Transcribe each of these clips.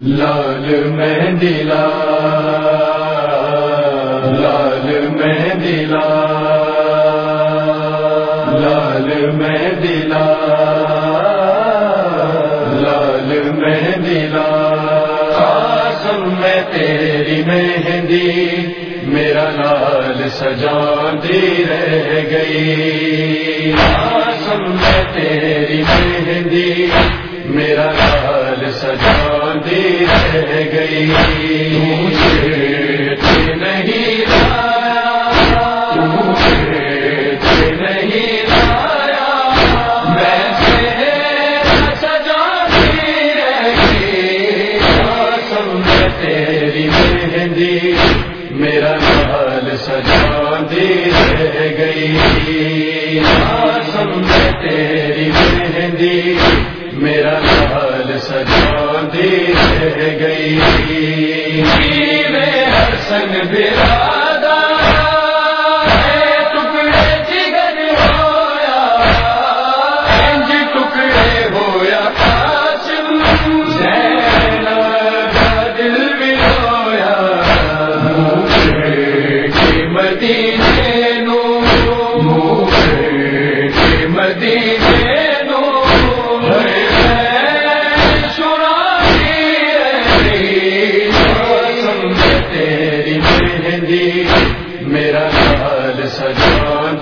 لال مہندی لال لال مہندی لال لال مہندی لال لال مہندی لال۔ قاسم میں تیری مہندی، میرا لال سجاندی رہ گئی۔ قاسم میں تیری مہندی، میرا لال سجاندی رہ گئی۔ مجھے نہیں لایا تجھے نہیں لایا رہ گئی۔ میرا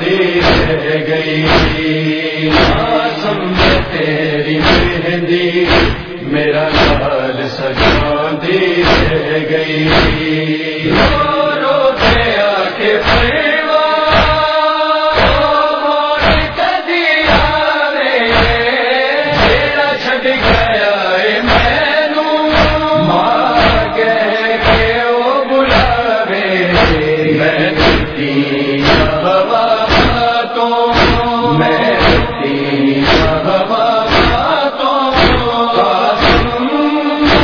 سجاندی رہ گئی۔ آسم تیری مہندی میرا لال سجا سجاندی رہ گئی۔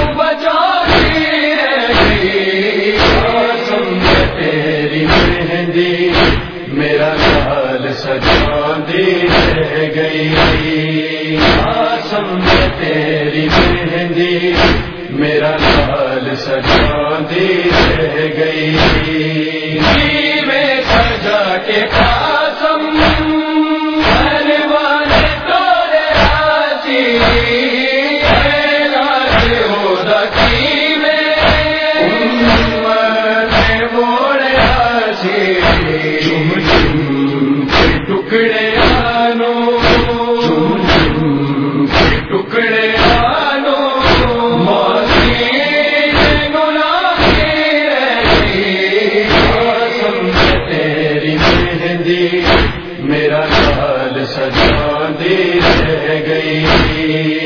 میں چھٹی تیری مہندی میرا لال سجاندی رہ گئی آسم تیری مہندی میرا لال سجاندی رہ گئی۔ ٹکڑے آنو ٹکڑے آنو تیری مہندی میرا سجا سجاندی رہ گئی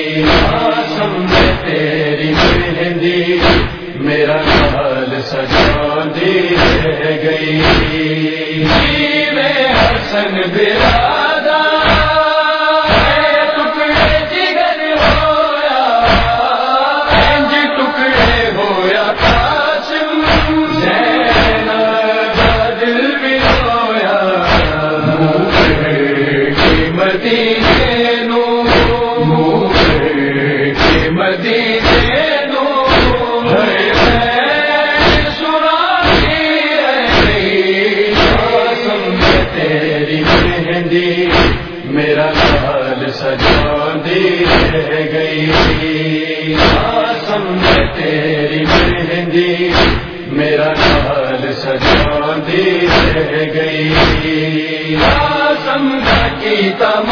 قسم میں تیری مہندی میرا نال سجا دی رہ گئی۔ آسم کی تماتم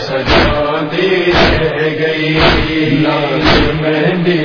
سجا دی رہ گئی لال مہندی